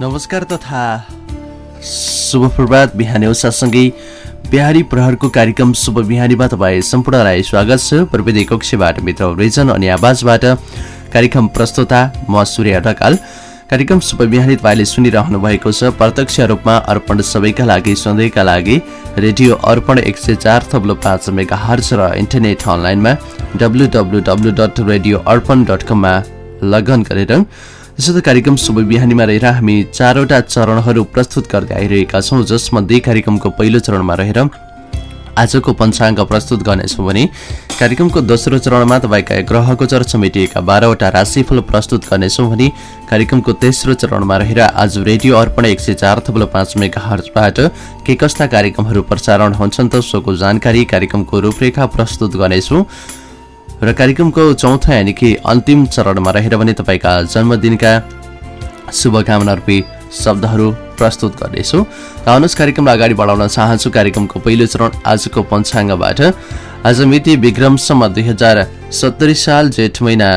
नमस्कार तथा शुभ प्रभात। बिहानी उषासँगै बिहारी प्रहरको कार्यक्रम शुभ बिहानीमा तपाईँ सम्पूर्णलाई स्वागत छ। प्रविधि कक्षबाट मित्र रिजन अनि आवाजबाट कार्यक्रम प्रस्तुता म सूर्य ढकाल। कार्यक्रम शुभ बिहानी तपाईँले सुनिरहनु भएको छ। प्रत्यक्ष रूपमा अर्पण सबैका लागि सधैँका लागि रेडियो अर्पण एक सय चार थप्लो पाँच मेगा हर्च र इन्टरनेट अनलाइनमा W W W dot radio Arpan dot कममा लगन गरेर त कार्यक्रम शुभ बिहानीमा रहेर हामी चारवटा चरणहरू प्रस्तुत गर्दै आइरहेका छौँ जसमध्ये कार्यक्रमको पहिलो चरणमा रहेर आजको पञ्चाङ्ग प्रस्तुत गर्नेछौँ भने कार्यक्रमको दोस्रो चरणमा तपाईँका ग्रह गोचर समेटिएका बाह्रवटा राशिफल प्रस्तुत गर्नेछौँ भने कार्यक्रमको तेस्रो चरणमा रहेर आज रेडियो अर्पण एक सय चार थप्लो पाँच मेगा हर्चबाट के कस्ता कार्यक्रमहरू प्रसारण हुन्छन् त सोको जानकारी कार्यक्रमको रूपरेखा प्रस्तुत गर्नेछौँ। र कार्यक्रमको चौथो यानि कि अन्तिम चरणमा रहेर भने तपाईँका जन्मदिनका शुभकामना रूपी शब्दहरू प्रस्तुत गर्नेछु। र अनुस कार्यक्रमलाई अगाडि बढाउन चाहन्छु। कार्यक्रमको पहिलो चरण आजको पञ्चाङ्गबाट। आज मिति विक्रमसम्म दुई हजार सत्तरी साल जेठ महिना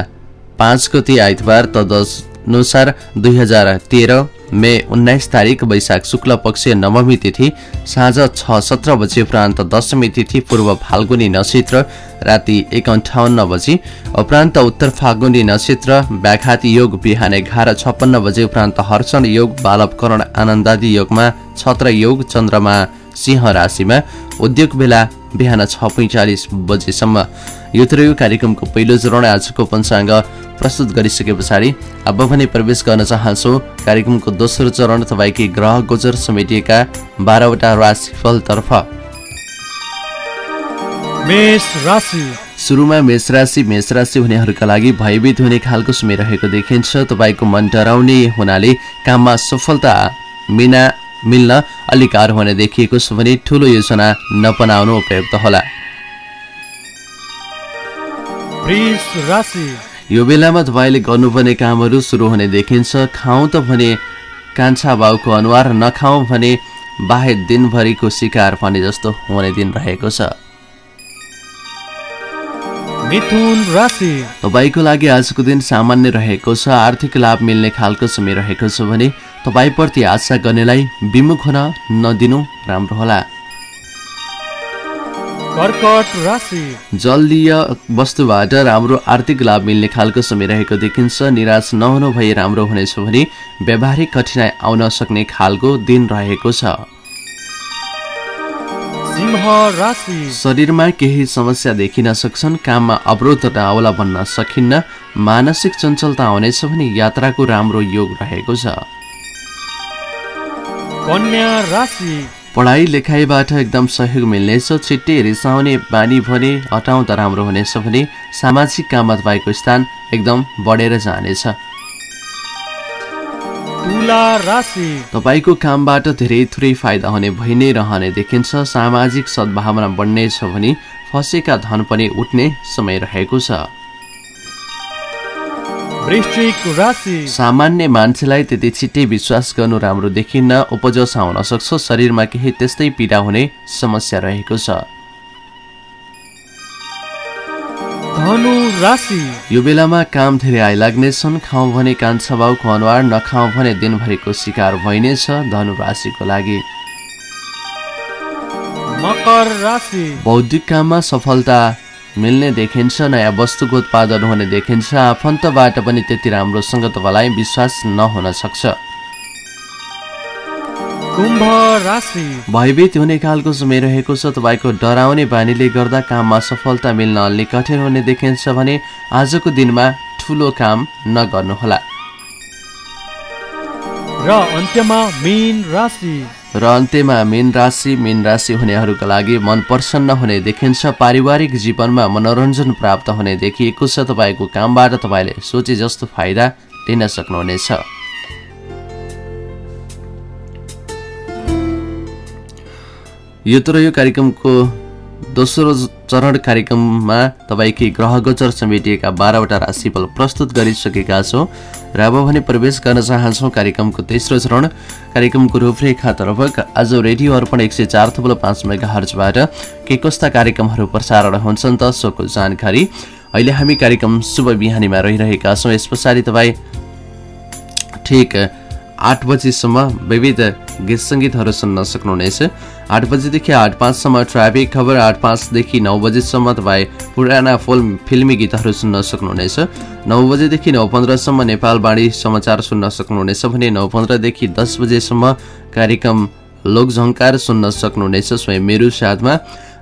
पाँच गति आइतबार तदनुसार दुई हजार तेह्र मे उन्नाइस तारिक वैशाख शुक्ल पक्ष नवमी तिथि साँझ छ सत्र बजे उपरान्त दशमी तिथि पूर्व फाल्गुनी नक्षत्र राति एक अन्ठाउन्न बजी उपरान्त उत्तर फाल्गुनी नक्षत्र व्याघाती योग बिहान एघार छप्पन्न बजे उपरान्त हर्षण योग बालवकरण आनन्दादी योगमा छत्र योग चन्द्रमा सिंह राशिमा उद्योग बेला बिहान छ पैँचालिस बजेसम्म। यो कार्यक्रमको पहिलो चरण। आजको पञ्चाङ्ग प्रस्तुत गरिसके पछाडि अब भने प्रवेश गर्न चाहन्छु कार्यक्रमको दोस्रो चरण तपाईँकै ग्रह गोचर समेटिएका बाह्रवटा राशिफलतर्फ सुरुमा मेष राशि मेष राशि हुनेहरूका लागि भयभीत हुने खालको समय रहेको देखिन्छ। तपाईँको मन डराउने हुनाले काममा सफलता मिना मिल्न अलिक गाह्रो हुने देखिएको छ भने ठुलो योजना नपनाउनु उपयुक्त होला। यो बेलामा तपाईँले गर्नुपर्ने कामहरू सुरु हुने देखिन्छ। खाउँ त भने कान्छा बाउको अनुहार नखाउँ भने बाहेक दिनभरिको शिकार भने जस्तो हुने दिन रहेको छ। तपाईँको लागि आजको दिन सामान्य रहेको छ। आर्थिक लाभ मिल्ने खालको समय रहेको छ भने तपाईँप्रति आशा गर्नेलाई विमुख हुन नदिनु राम्रो होला। जलीय वस्तुबाट राम्रो आर्थिक लाभ मिल्ने खालको समय रहेको देखिन्छ। निराश नहुनु भए राम्रो हुनेछ भने व्यावहारिक कठिनाई आउन सक्ने खालको दिन रहेको छ। शरीरमा केही समस्या देखिन सक्छन् काममा अवरोध नआउला भन्न सकिन्न मानसिक चञ्चलता आउनेछ भने यात्राको राम्रो योग रहेको छ। पढाइ लेखाइबाट एकदम सहयोग मिल्नेछ। छिट्टै रिसाउने बानी भने हटाउँदा राम्रो हुनेछ भने सामाजिक काममा तपाईँको स्थान एकदम बढेर जानेछ। तपाईँको कामबाट धेरै थोरै फाइदा हुने भइ नै रहने देखिन्छ। सामाजिक सद्भावना बढ्नेछ भने फसेका धन पनि उठ्ने समय रहेको छ। सामान्य मान्छेलाई त्यति छिट्टै विश्वास गर्नु राम्रो देखिन्न उपजस आउन सक्छ शरीरमा केही त्यस्तै पीडा हुने समस्या रहेको छ। यो बेलामा काम धेरै आइलाग्नेछन् खाउँ भने कान्छा बाउको अनुहार नखाउँ भने दिनभरिको शिकार भइनेछ धनु राशिको लागि। बौद्धिक काममा सफलता मिल्ने देखिन्छ नयाँ वस्तुको उत्पादन हुने देखिन्छ आफन्तबाट पनि त्यति राम्रोसँग तपाईँलाई विश्वास नहुन सक्छ। भयभीत हुने खालको समय रहेको छ तपाईँको डराउने बानीले गर्दा काममा सफलता मिल्न अलि कठिन हुने देखिन्छ भने आजको दिनमा ठुलो काम नगर्नुहोला। र अन्त्यमा मेन राशि। र अन्त्यमा मीन राशि मीन राशि हुनेहरूका लागि मन प्रसन्न हुने देखिन्छ। पारिवारिक जीवनमा मनोरञ्जन प्राप्त हुने देखिएको छ। तपाईँको कामबाट तपाईँले सोचे जस्तो फाइदा लिन सक्नुहुनेछ। यो तर यो कार्यक्रमको दोस्रो चरण कार्यक्रममा तपाईँकै ग्रह गोचर समेटिएका बाह्रवटा राशिफल प्रस्तुत गरिसकेका छौँ र अब भने प्रवेश गर्न चाहन्छौँ कार्यक्रमको तेस्रो चरण। कार्यक्रमको रूपरेखातर्फ आज रेडियो अर्पण एक सय चार थुप्रो पाँच मेगा हर्चबाट के कस्ता कार्यक्रमहरू प्रसारण हुन्छन् त सोको जानकारी। अहिले हामी कार्यक्रम शुभ बिहानीमा रहिरहेका छौँ। यस पछाडि तपाईँ ठिक आठ बजीसम्म विविध गीत सङ्गीतहरू सुन्न सक्नुहुनेछ। आठ बजीदेखि आठ पाँचसम्म ट्राफिक खबर आठ पाँचदेखि नौ बजीसम्म तपाईँ पुराना फिल्म फिल्मी गीतहरू सुन्न सक्नुहुनेछ। नौ बजेदेखि नौ पन्ध्रसम्म नेपालवाणी समाचार सुन्न सक्नुहुनेछ भने नौ पन्ध्रदेखि दस बजेसम्म कार्यक्रम लोकझङ्कार सुन्न सक्नुहुनेछ स्वयं मेरो साथमा।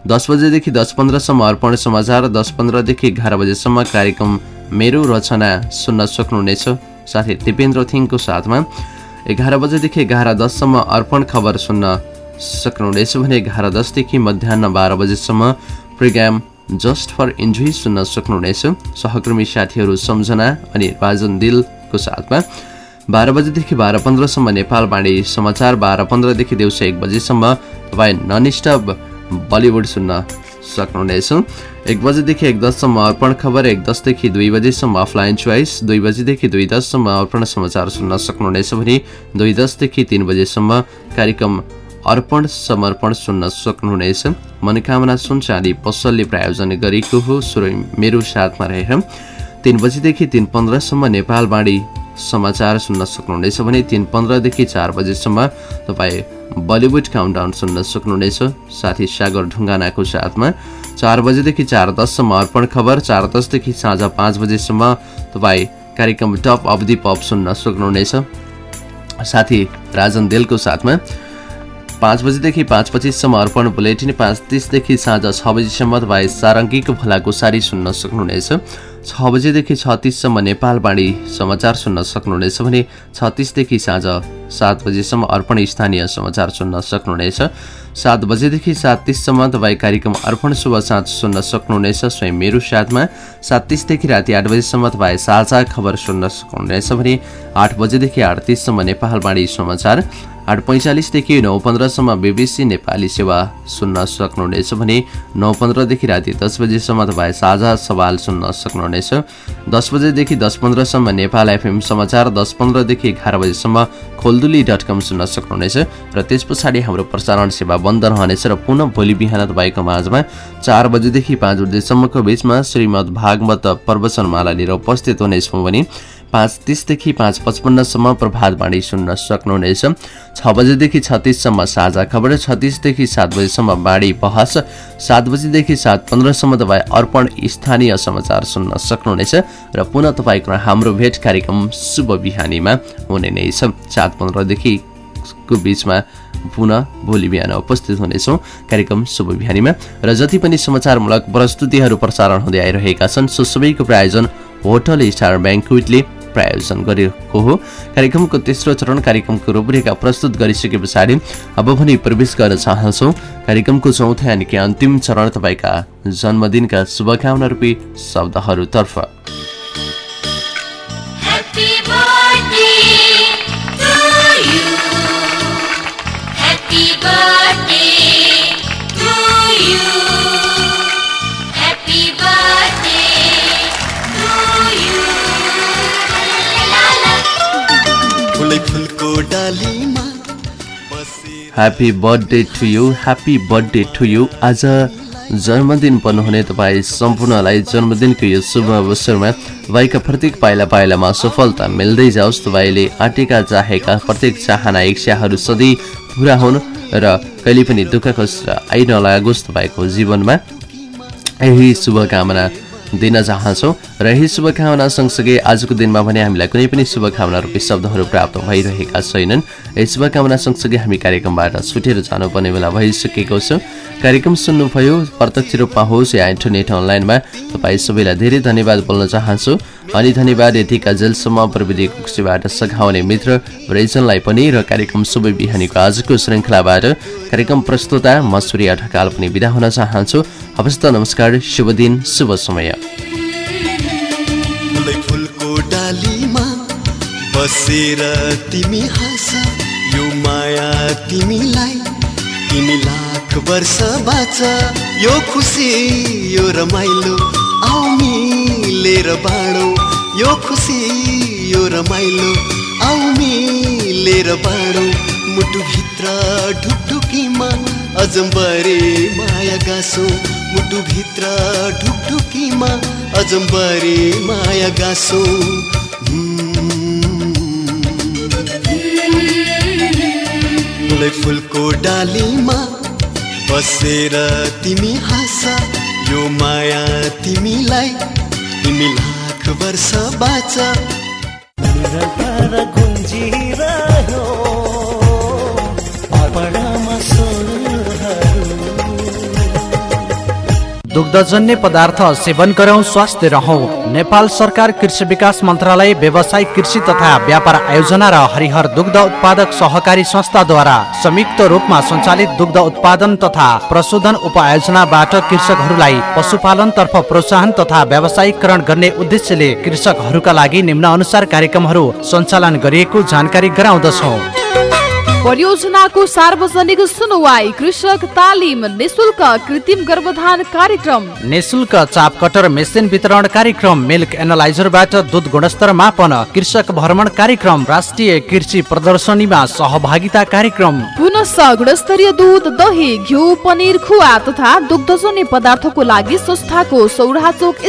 दस बजेदेखि दस पन्ध्रसम्म अर्पण समाचार दस पन्ध्रदेखि एघार बजेसम्म कार्यक्रम मेरो रचना सुन्न सक्नुहुनेछ। साथै दिपेन्द्र थिङको साथमा एघार बजेदेखि एघार दससम्म अर्पण खबर सुन्न सक्नुहुनेछ भने एघार दसदेखि मध्याह बाह्र बजेसम्म प्रोग्राम जस्ट फर इन्जोय सुन्न सक्नुहुनेछ। सहकर्मी साथीहरू सम्झना अनि राजन दिलको साथमा बाह्र बजेदेखि बाह्र पन्ध्रसम्म नेपालवाणी समाचार बाह्र पन्ध्रदेखि दिउँसो एक बजीसम्म तपाईँ ननस्टप बलिउड सुन्न सक्नुहुनेछ एक बजेदेखि एक दससम्म अर्पण खबर एक दसदेखि दुई बजीसम्म अफलाइन चोइस दुई बजीदेखि दुई दससम्म अर्पण समाचार सुन्न सक्नुहुनेछ भने दुई दसदेखि तिन बजेसम्म कार्यक्रम अर्पण समर्पण सुन्न सक्नुहुनेछ। मनोकामना सुन चाँदी पसलले प्रायोजन गरेको हो। सुरु मेरो साथमा रहेर तिन बजीदेखि तिन पन्ध्रसम्म नेपालवाणी समाचार सुन्न सक्नुहुनेछ भने तिन पन्ध्रदेखि चार बजेसम्म तपाईँ बलिउड काउन्टाउन सुन्न सक्नुहुनेछ। साथी सागर ढुङ्गानाको साथमा चार बजेदेखि चार दससम्म अर्पण खबर चार दसदेखि साँझ पाँच बजेसम्म तपाईँ कार्यक्रम टप अफ दि पप सुन्न सक्नुहुनेछ। साथी राजन देलको साथमा पाँच बजीदेखि पाँच पच्चिससम्म अर्पण बुलेटिन पाँच तिसदेखि साँझ छ बजीसम्म तपाईँ सारङ्गीको भलाको सारी सुन्न सक्नुहुनेछ। छ बजेदेखि छत्तिससम्म नेपालवाणी समाचार सुन्न सक्नुहुनेछ भने छत्तिसदेखि साँझ सात बजेसम्म अर्पण स्थानीय समाचार सुन्न सक्नुहुनेछ। सात बजेदेखि सात तिससम्म तपाईँ कार्यक्रम अर्पण शुभ साँझ सुन्न सक्नुहुनेछ। स्वयं मेरो साथमा सात तिसदेखि राति आठ बजीसम्म तपाईँ साझा खबर सुन्न सक्नुहुनेछ भने आठ बजेदेखि आठ तिससम्म नेपालवाणी समाचार आठ पैँचालिसदेखि नौ पन्ध्रसम्म बिबिसी नेपाली सेवा सुन्न सक्नुहुनेछ भने नौ पन्ध्रदेखि राति दस बजेसम्म तपाईँ साझा सवाल सुन्न सक्नुहुनेछ। दस बजेदेखि दस पन्ध्रसम्म नेपाल एफएम समाचार दस पन्ध्रदेखि एघार बजेसम्म खोलदुली डट कम सुन्न सक्नुहुनेछ र त्यस पछाडि हाम्रो प्रसारण सेवा बन्द रहनेछ र पुनः भोलि बिहान तपाईँको माझमा चार बजेदेखि पाँच बजेसम्मको बिचमा श्रीमद् भागवत प्रवचनमाला लिएर उपस्थित हुनेछौँ भने पाँच तिसदेखि पाँच पचपन्नसम्म प्रभातवाणी सुन्न सक्नुहुनेछ। छ बजेदेखि छत्तिससम्म साझा खबर छत्तिसदेखि सात बजीसम्म बाढी बहस सात बजीदेखि सात पन्ध्रसम्म तपाईँ अर्पण स्थानीय समाचार सुन्न सक्नुहुनेछ र पुनः तपाईँको हाम्रो भेट कार्यक्रम शुभ बिहानीमा हुने नै छ। सात पन्ध्रदेखि को बिचमा पुनः भोलि बिहान उपस्थित हुनेछौँ। कार्यक्रम शुभ बिहानीमा र जति पनि समाचारमूलक प्रस्तुतिहरू प्रसारण हुँदै आइरहेका छन् सो सबैको प्रायोजन होटल स्टार ब्याङ्कविटले प्रायोजन गरेको हो। कार्यक्रमको तेस्रो चरण कार्यक्रमको रूपरेखा प्रस्तुत गरिसके पछाडि अब पनि प्रवेश गर्न चाहन्छौँ। कार्यक्रमको चौथो यानि कि अन्तिम चरण तपाईँका जन्मदिनका शुभकामना रूपी शब्दहरूतर्फ। Happy birthday to you happy birthday to you आज जन्मदिन पर्नुहुने तपाईँ सम्पूर्णलाई जन्मदिनको यो शुभ अवसरमा तपाईँका प्रत्येक पाइला पाइलामा सफलता मिल्दै जाओस्। तपाईँले आँटेका चाहेका प्रत्येक चाहना इच्छाहरू सधैँ पुरा हुन् र कहिले पनि दुःख कष्ट आइ नलागोस् तपाईँको जीवनमा। यही शुभकामना दिन चाहन्छौँ। र यही शुभकामना सँगसँगै आजको दिनमा भने हामीलाई कुनै पनि शुभकामना रूपी शब्दहरू प्राप्त भइरहेका छैनन्। यही शुभकामना सँगसँगै हामी कार्यक्रमबाट छुटेर जानुपर्ने बेला भइसकेको छ। कार्यक्रम सुन्नुभयो प्रत्यक्ष रूपमा होस् या इन्टरनेट अनलाइनमा तपाईँ सबैलाई धेरै धन्यवाद बोल्न चाहन्छु। अनि धन्यवाद यतिका जेलसम्म प्रविधि कुक्षीबाट सघाउने मित्र रेजनलाई पनि र कार्यक्रम शुभ बिहानीको आजको श्रृङ्खलाबाट। कार्यक्रम प्रस्तुता म सूर्य ढकाल पनि बिदा हुन चाहन्छु। हवस् त नमस्कार शुभ दिन शुभ समय। बसेर तिमी हाँस यो माया तिमीलाई। तिमी लाख वर्ष बाँच यो खुसी यो रमाइलो आउ मिलेर बाँडो। यो खुसी यो रमाइलो आउ मिलेर बाँडो। मुटुभित्र ढुकढुकीमा अजम्बरे माया गाँसो। मुटुभित्र ढुकढुकीमा अजम्बरे माया गाँसो। फुलै फुलको डालीमा बसेर तिमी हाँस यो माया तिमीलाई तिमी लाख वर्ष बाँच। निरन्तर गुन्जिरह्यो अर्पणमा दुग्धजन्य पदार्थ सेवन गरौँ स्वास्थ्य रहौँ। नेपाल सरकार कृषि विकास मन्त्रालय व्यावसायिक कृषि तथा व्यापार आयोजना र हरिहर दुग्ध उत्पादक सहकारी संस्थाद्वारा संयुक्त रूपमा सञ्चालित दुग्ध उत्पादन तथा प्रशोधन उपायोजनाबाट कृषकहरूलाई पशुपालनतर्फ प्रोत्साहन तथा व्यावसायिकरण गर्ने उद्देश्यले कृषकहरूका लागि निम्न अनुसार कार्यक्रमहरू सञ्चालन गरिएको जानकारी गराउँदछौँ। परियोजनाको सार्वजनिक सुनवाई कृषक तालिम निशुल्क कृत्रिम गर्भधान कार्यक्रम। निशुल्क चाप कटर मेसिन वितरण कार्यक्रम मिल्क एनालाइजरबाट दुध गुणस्तर मापन कृषक भ्रमण कार्यक्रम राष्ट्रिय कृषि प्रदर्शनीमा सहभागिता कार्यक्रम। पुनश गुणस्तरीय दुध दही घिउ पनिर खुवा तथा दुग्धजन्य पदार्थको लागि संस्थाको सौराहा चोक